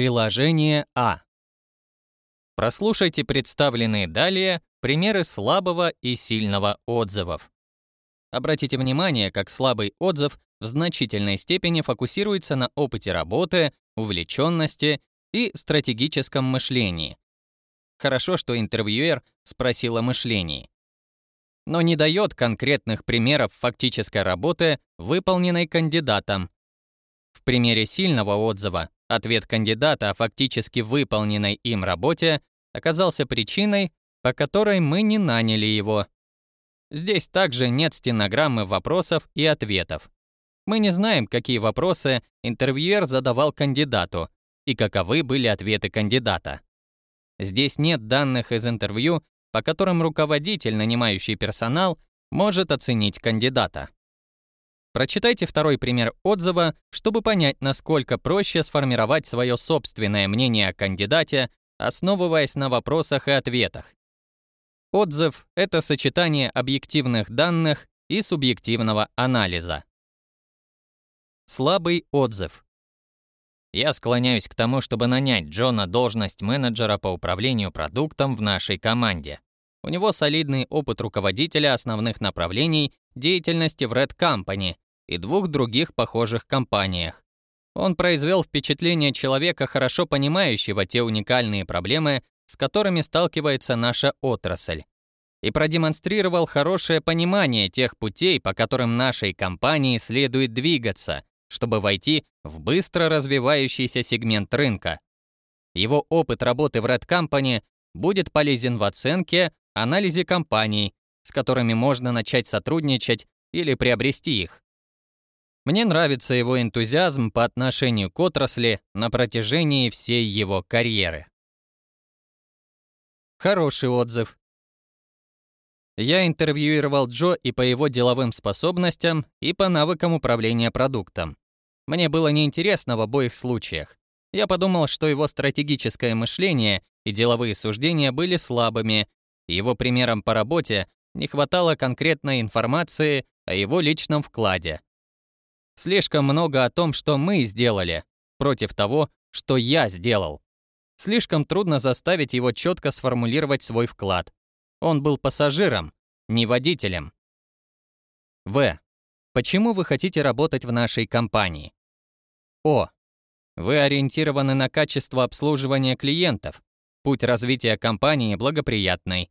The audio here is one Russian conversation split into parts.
Приложение А. Прослушайте представленные далее примеры слабого и сильного отзывов. Обратите внимание, как слабый отзыв в значительной степени фокусируется на опыте работы, увлеченности и стратегическом мышлении. Хорошо, что интервьюер спросил о мышлении. Но не дает конкретных примеров фактической работы, выполненной кандидатом. В примере сильного отзыва ответ кандидата о фактически выполненной им работе оказался причиной, по которой мы не наняли его. Здесь также нет стенограммы вопросов и ответов. Мы не знаем, какие вопросы интервьюер задавал кандидату и каковы были ответы кандидата. Здесь нет данных из интервью, по которым руководитель, нанимающий персонал, может оценить кандидата. Прочитайте второй пример отзыва, чтобы понять, насколько проще сформировать свое собственное мнение о кандидате, основываясь на вопросах и ответах. Отзыв — это сочетание объективных данных и субъективного анализа. Слабый отзыв. Я склоняюсь к тому, чтобы нанять Джона должность менеджера по управлению продуктом в нашей команде. У него солидный опыт руководителя основных направлений деятельности в Red Company и двух других похожих компаниях. Он произвел впечатление человека, хорошо понимающего те уникальные проблемы, с которыми сталкивается наша отрасль, и продемонстрировал хорошее понимание тех путей, по которым нашей компании следует двигаться, чтобы войти в быстро развивающийся сегмент рынка. Его опыт работы в Red Company будет полезен в оценке, анализе компаний, с которыми можно начать сотрудничать или приобрести их. Мне нравится его энтузиазм по отношению к отрасли на протяжении всей его карьеры. Хороший отзыв. Я интервьюировал Джо и по его деловым способностям, и по навыкам управления продуктом. Мне было неинтересно в обоих случаях. Я подумал, что его стратегическое мышление и деловые суждения были слабыми, его примерам по работе не хватало конкретной информации о его личном вкладе. Слишком много о том, что мы сделали, против того, что я сделал. Слишком трудно заставить его четко сформулировать свой вклад. Он был пассажиром, не водителем. В. Почему вы хотите работать в нашей компании? О. Вы ориентированы на качество обслуживания клиентов. Путь развития компании благоприятный.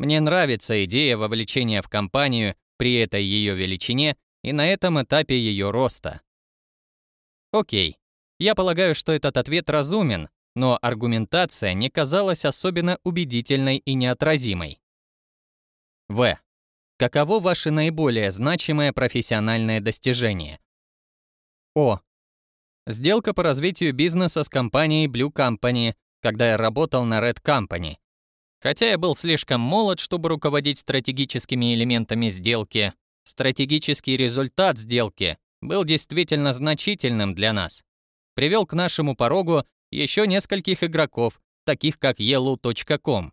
Мне нравится идея вовлечения в компанию при этой ее величине и на этом этапе ее роста. Окей. Я полагаю, что этот ответ разумен, но аргументация не казалась особенно убедительной и неотразимой. В. Каково ваше наиболее значимое профессиональное достижение? О. Сделка по развитию бизнеса с компанией Blue Company, когда я работал на Red Company. Хотя я был слишком молод, чтобы руководить стратегическими элементами сделки, стратегический результат сделки был действительно значительным для нас. Привел к нашему порогу еще нескольких игроков, таких как Yellow.com,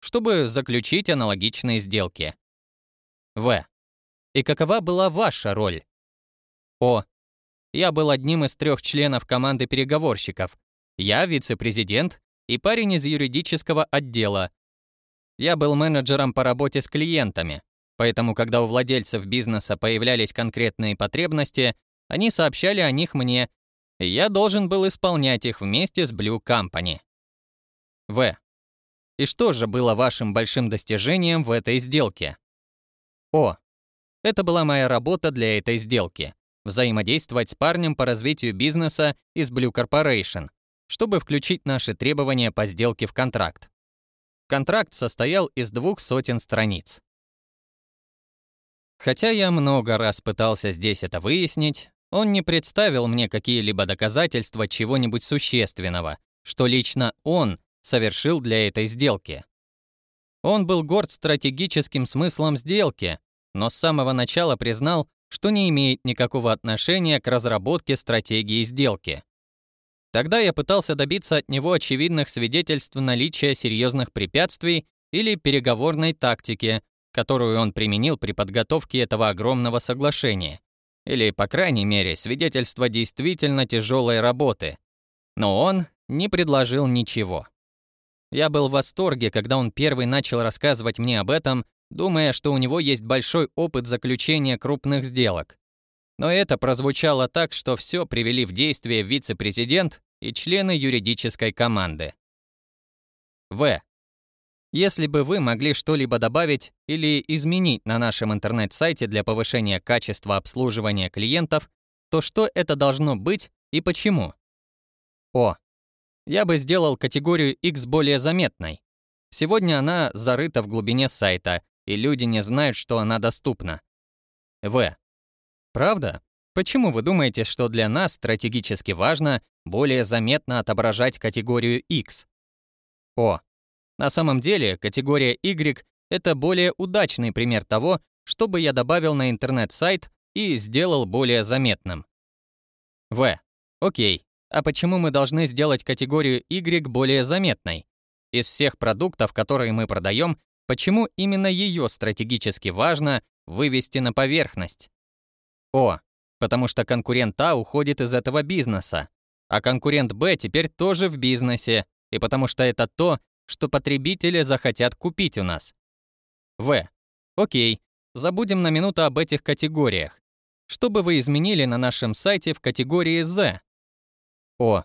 чтобы заключить аналогичные сделки. В. И какова была ваша роль? О. Я был одним из трех членов команды переговорщиков. Я вице-президент и парень из юридического отдела. Я был менеджером по работе с клиентами, поэтому когда у владельцев бизнеса появлялись конкретные потребности, они сообщали о них мне я должен был исполнять их вместе с Blue Company. В. И что же было вашим большим достижением в этой сделке? О. Это была моя работа для этой сделки. Взаимодействовать с парнем по развитию бизнеса из Blue Corporation, чтобы включить наши требования по сделке в контракт. Контракт состоял из двух сотен страниц. Хотя я много раз пытался здесь это выяснить, он не представил мне какие-либо доказательства чего-нибудь существенного, что лично он совершил для этой сделки. Он был горд стратегическим смыслом сделки, но с самого начала признал, что не имеет никакого отношения к разработке стратегии сделки. Тогда я пытался добиться от него очевидных свидетельств наличия серьезных препятствий или переговорной тактики, которую он применил при подготовке этого огромного соглашения или, по крайней мере, свидетельство действительно тяжелой работы. Но он не предложил ничего. Я был в восторге, когда он первый начал рассказывать мне об этом, думая, что у него есть большой опыт заключения крупных сделок. Но это прозвучало так, что все привели в действие вице-президент и члены юридической команды. В. Если бы вы могли что-либо добавить или изменить на нашем интернет-сайте для повышения качества обслуживания клиентов, то что это должно быть и почему? О. Я бы сделал категорию X более заметной. Сегодня она зарыта в глубине сайта, и люди не знают, что она доступна. В. Правда? Почему вы думаете, что для нас стратегически важно более заметно отображать категорию X? О. На самом деле, категория Y — это более удачный пример того, что бы я добавил на интернет-сайт и сделал более заметным. В. Окей. А почему мы должны сделать категорию Y более заметной? Из всех продуктов, которые мы продаем, почему именно ее стратегически важно вывести на поверхность? О, потому что конкурент А уходит из этого бизнеса, а конкурент Б теперь тоже в бизнесе, и потому что это то, что потребители захотят купить у нас. В. Окей, забудем на минуту об этих категориях. Что бы вы изменили на нашем сайте в категории Z? О.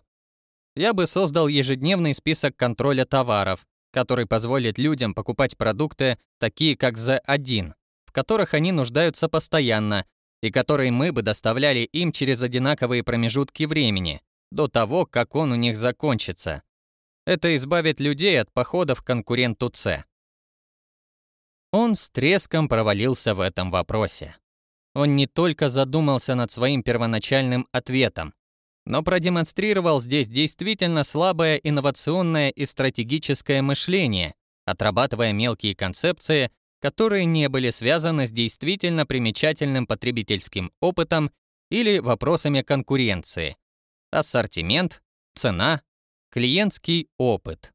Я бы создал ежедневный список контроля товаров, который позволит людям покупать продукты, такие как Z1, в которых они нуждаются постоянно, и которые мы бы доставляли им через одинаковые промежутки времени, до того, как он у них закончится. Это избавит людей от походов к конкуренту С. Он с треском провалился в этом вопросе. Он не только задумался над своим первоначальным ответом, но продемонстрировал здесь действительно слабое инновационное и стратегическое мышление, отрабатывая мелкие концепции, которые не были связаны с действительно примечательным потребительским опытом или вопросами конкуренции. Ассортимент, цена, Клиентский опыт.